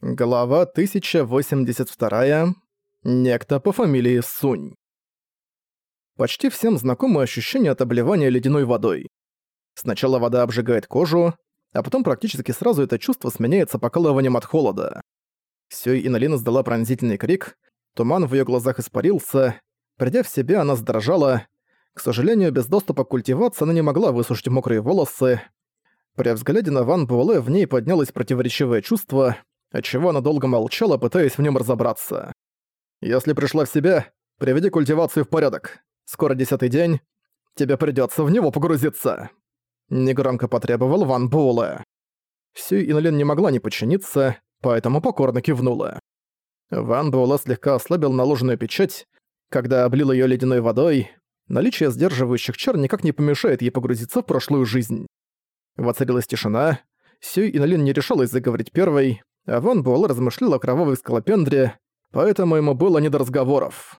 Глава 1082. Некто по фамилии Сунь. Почти всем знакомы ощущение от обливания ледяной водой. Сначала вода обжигает кожу, а потом практически сразу это чувство сменяется покалыванием от холода. Сюй Иналин издала пронзительный крик, туман в её глазах испарился, придя в себя, она задрожала. К сожалению, без доступа к культивации она не могла высушить мокрые волосы. При взгляде на Ван Буэлэ в ней поднялось противоречивое чувство — отчего она долго молчала, пытаясь в нем разобраться. «Если пришла в себя, приведи культивацию в порядок. Скоро десятый день, тебе придется в него погрузиться», — негромко потребовал Ван Буэлэ. Сюй Инолин не могла не подчиниться, поэтому покорно кивнула. Ван Буэлэ слегка ослабил наложенную печать, когда облил ее ледяной водой. Наличие сдерживающих чар никак не помешает ей погрузиться в прошлую жизнь. Воцарилась тишина. Сюй Инолин не решалась заговорить первой, а Ван Буэлл размышлял о кровавой скалопендре, поэтому ему было не до разговоров.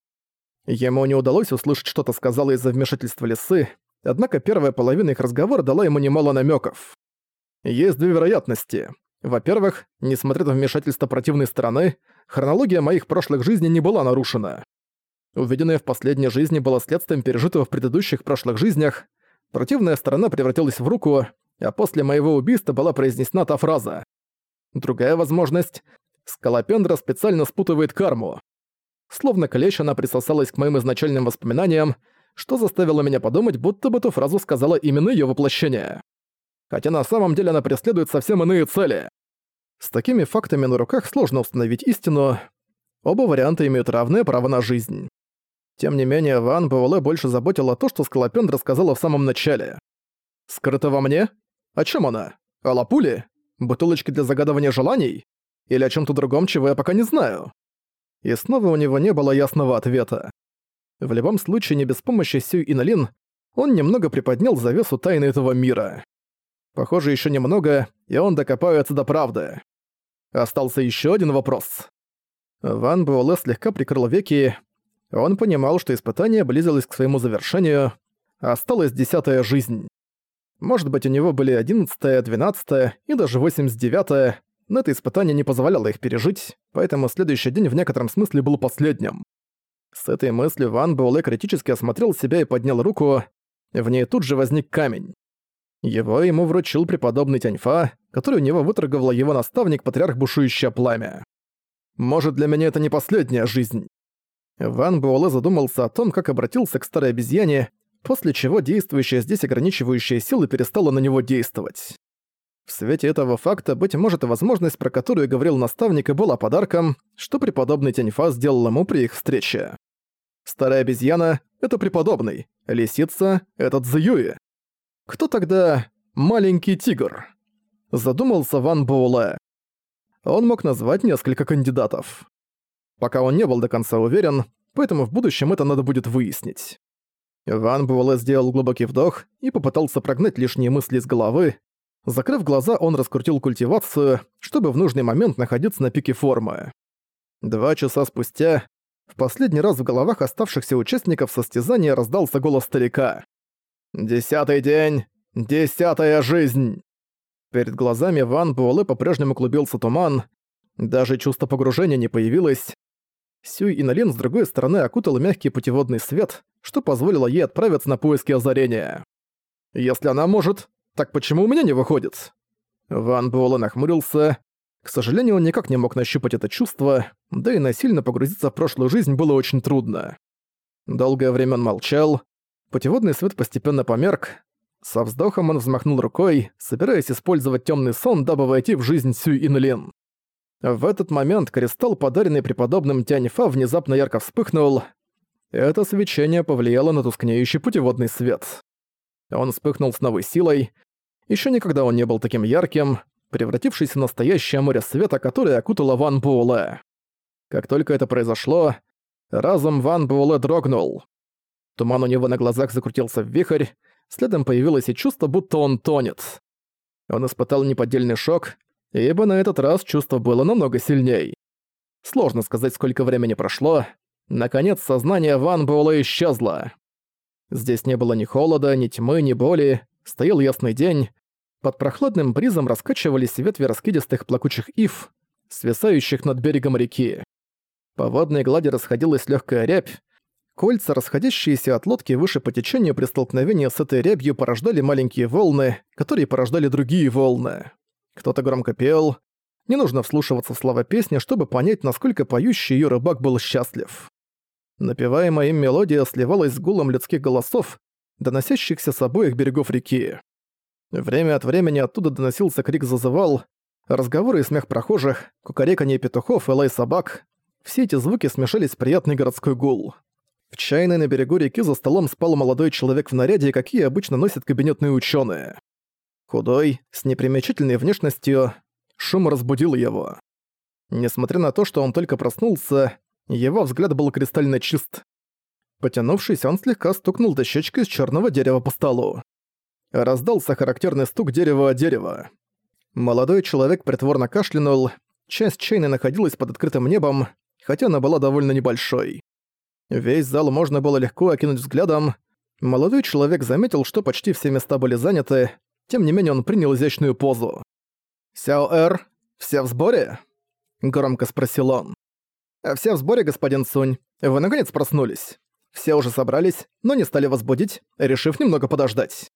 Ему не удалось услышать, что-то сказала из-за вмешательства лисы, однако первая половина их разговора дала ему немало намеков. Есть две вероятности. Во-первых, несмотря на вмешательство противной стороны, хронология моих прошлых жизней не была нарушена. Увиденное в последней жизни было следствием пережитого в предыдущих прошлых жизнях, противная сторона превратилась в руку, а после моего убийства была произнесена та фраза Другая возможность — Скалопендра специально спутывает карму. Словно клещ она присосалась к моим изначальным воспоминаниям, что заставило меня подумать, будто бы эту фразу сказала именно её воплощение. Хотя на самом деле она преследует совсем иные цели. С такими фактами на руках сложно установить истину. Оба варианта имеют равное право на жизнь. Тем не менее, Ван Буэлэ больше заботила то, что Скалопендра сказала в самом начале. «Скрыто во мне? О чем она? О Лапуле? Бутылочки для загадывания желаний? Или о чем то другом, чего я пока не знаю?» И снова у него не было ясного ответа. В любом случае, не без помощи Сюй и Налин, он немного приподнял завесу тайны этого мира. Похоже, еще немного, и он докопается до правды. Остался еще один вопрос. Ван Буэлэ слегка прикрыл веки. Он понимал, что испытание близилось к своему завершению. Осталась десятая жизнь. Может быть, у него были 11 12 и даже 89 но это испытание не позволяло их пережить, поэтому следующий день в некотором смысле был последним. С этой мыслью Ван Буэлэ критически осмотрел себя и поднял руку. В ней тут же возник камень. Его ему вручил преподобный Тяньфа, который у него выторговал его наставник, патриарх Бушующее Пламя. «Может, для меня это не последняя жизнь?» Ван Буэлэ задумался о том, как обратился к старой обезьяне после чего действующая здесь ограничивающая сила перестала на него действовать. В свете этого факта, быть может, и возможность, про которую говорил наставник, и была подарком, что преподобный Тяньфа сделал ему при их встрече. Старая обезьяна — это преподобный, лисица — это Цзюи. Кто тогда маленький тигр? Задумался Ван Буэлэ. Он мог назвать несколько кандидатов. Пока он не был до конца уверен, поэтому в будущем это надо будет выяснить. Ван Буэлэ сделал глубокий вдох и попытался прогнать лишние мысли из головы. Закрыв глаза, он раскрутил культивацию, чтобы в нужный момент находиться на пике формы. Два часа спустя, в последний раз в головах оставшихся участников состязания раздался голос старика. «Десятый день! Десятая жизнь!» Перед глазами Ван Буэлэ по-прежнему клубился туман, даже чувство погружения не появилось. Сюй и Налин с другой стороны окутал мягкий путеводный свет, что позволило ей отправиться на поиски озарения. «Если она может, так почему у меня не выходит?» Ван Буэлэ нахмурился. К сожалению, он никак не мог нащупать это чувство, да и насильно погрузиться в прошлую жизнь было очень трудно. Долгое время он молчал. Путеводный свет постепенно померк. Со вздохом он взмахнул рукой, собираясь использовать темный сон, дабы войти в жизнь Сюй Инлин. В этот момент кристалл, подаренный преподобным Тяньфа, внезапно ярко вспыхнул. Это свечение повлияло на тускнеющий путеводный свет. Он вспыхнул с новой силой. Еще никогда он не был таким ярким, превратившись в настоящее море света, которое окутало Ван Буэлэ. Как только это произошло, разум Ван Буэлэ дрогнул. Туман у него на глазах закрутился в вихрь, следом появилось и чувство, будто он тонет. Он испытал неподдельный шок ибо на этот раз чувство было намного сильней. Сложно сказать, сколько времени прошло. Наконец, сознание Ван Буэлэ исчезло. Здесь не было ни холода, ни тьмы, ни боли. Стоял ясный день. Под прохладным бризом раскачивались ветви раскидистых плакучих ив. свисающих над берегом реки. По водной глади расходилась легкая рябь. Кольца, расходящиеся от лодки выше по течению при столкновении с этой рябью, порождали маленькие волны, которые порождали другие волны. Кто-то громко пел. Не нужно вслушиваться в слова песни, чтобы понять, насколько поющий ее рыбак был счастлив. Напеваемая им мелодия сливалась с гулом людских голосов, доносящихся с обоих берегов реки. Время от времени оттуда доносился крик зазывал, разговоры и смех прохожих, кукареканье петухов и лай собак. Все эти звуки смешались в приятный городской гул. В чайной на берегу реки за столом спал молодой человек в наряде, какие обычно носят кабинетные ученые. Худой, с непримечательной внешностью, шум разбудил его. Несмотря на то, что он только проснулся, его взгляд был кристально чист. Потянувшись, он слегка стукнул дощечкой из черного дерева по столу. Раздался характерный стук дерева о дерево. Молодой человек притворно кашлянул, часть чайны находилась под открытым небом, хотя она была довольно небольшой. Весь зал можно было легко окинуть взглядом. Молодой человек заметил, что почти все места были заняты, тем не менее он принял изящную позу. «Сяо-эр, все в сборе?» — громко спросил он. «Все в сборе, господин Сунь. Вы наконец проснулись. Все уже собрались, но не стали вас будить, решив немного подождать».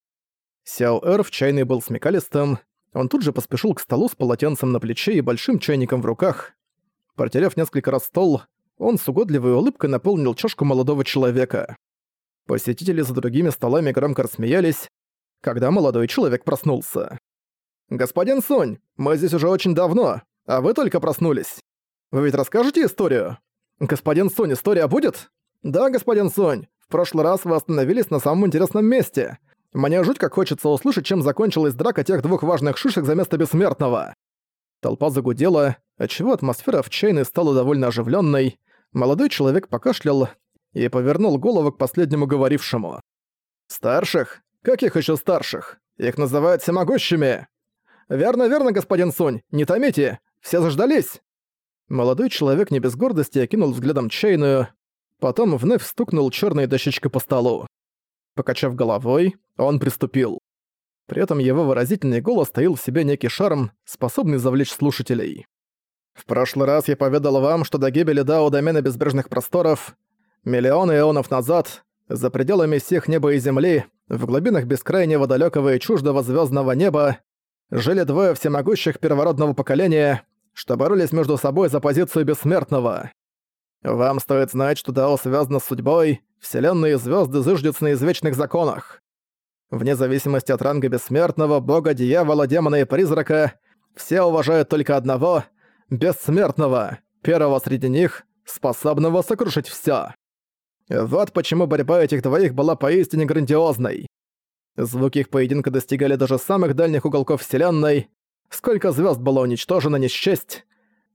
Сяо-эр в чайной был смекалистым. Он тут же поспешил к столу с полотенцем на плече и большим чайником в руках. Протерев несколько раз стол, он с угодливой улыбкой наполнил чашку молодого человека. Посетители за другими столами громко рассмеялись, когда молодой человек проснулся. «Господин Сунь, мы здесь уже очень давно, а вы только проснулись. Вы ведь расскажете историю? Господин Сунь, история будет?» «Да, господин Сунь, в прошлый раз вы остановились на самом интересном месте. Мне жуть как хочется услышать, чем закончилась драка тех двух важных шишек за место бессмертного». Толпа загудела, отчего атмосфера в чайной стала довольно оживленной. Молодой человек покашлял и повернул голову к последнему говорившему. «Старших? Каких еще старших? Их называют всемогущими!» «Верно, верно, господин Сунь, не томите! Все заждались!» Молодой человек не без гордости окинул взглядом чайную, потом вновь стукнул черной дощечкой по столу. Покачав головой, он приступил. При этом его выразительный голос таил в себе некий шарм, способный завлечь слушателей. «В прошлый раз я поведал вам, что до гибели Дао домена безбрежных просторов, миллионы эонов назад, за пределами всех неба и земли, в глубинах бескрайнего далекого и чуждого звездного неба, жили двое всемогущих первородного поколения, что боролись между собой за позицию бессмертного. Вам стоит знать, что Дао связано с судьбой, вселенные звезды зыждются на извечных законах. Вне зависимости от ранга бессмертного, бога, дьявола, демона и призрака, все уважают только одного — бессмертного, первого среди них, способного сокрушить всё. Вот почему борьба этих двоих была поистине грандиозной. Звуки их поединка достигали даже самых дальних уголков Вселенной. Сколько звезд было уничтожено, не счесть.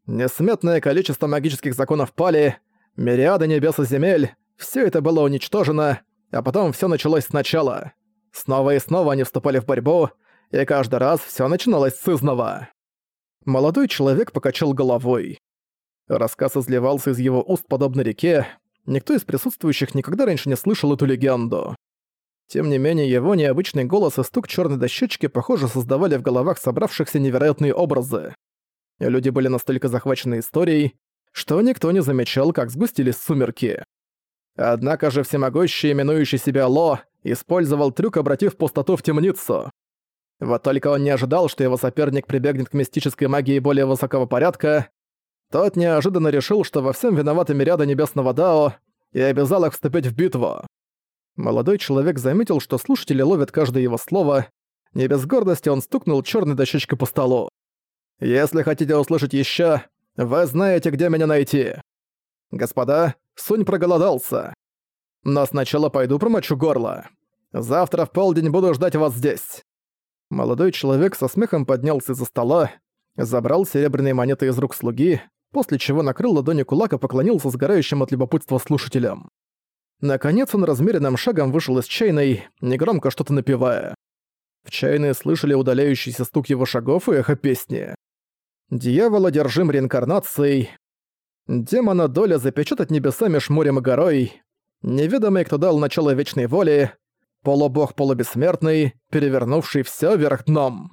Несметное количество магических законов пали, мириады небес и земель, все это было уничтожено, а потом все началось сначала. Снова и снова они вступали в борьбу, и каждый раз все начиналось с изного. Молодой человек покачал головой. Рассказ изливался из его уст подобно реке, никто из присутствующих никогда раньше не слышал эту легенду. Тем не менее, его необычный голос и стук черной дощечки, похоже, создавали в головах собравшихся невероятные образы. Люди были настолько захвачены историей, что никто не замечал, как сгустились сумерки. Однако же всемогущий, именующий себя Ло, использовал трюк, обратив пустоту в темницу. Вот только он не ожидал, что его соперник прибегнет к мистической магии более высокого порядка. Тот неожиданно решил, что во всем виноваты мириады Небесного Дао, и обязал их вступить в битву. Молодой человек заметил, что слушатели ловят каждое его слово. Не без гордости он стукнул черной дощечкой по столу. «Если хотите услышать еще, вы знаете, где меня найти. Господа, Сунь проголодался. Но сначала пойду промочу горло. Завтра в полдень буду ждать вас здесь». Молодой человек со смехом поднялся из-за стола, забрал серебряные монеты из рук слуги, после чего накрыл ладонью кулак и поклонился сгорающим от любопытства слушателям. Наконец он размеренным шагом вышел из чайной, негромко что-то напевая. В чайной слышали удаляющийся стук его шагов и эхо песни. «Дьявол одержим реинкарнацией», «Демона доля запечатать небесами шмурем и горой», «Неведомый, кто дал начало вечной воли», «Полубог полубессмертный, перевернувший всё вверх дном».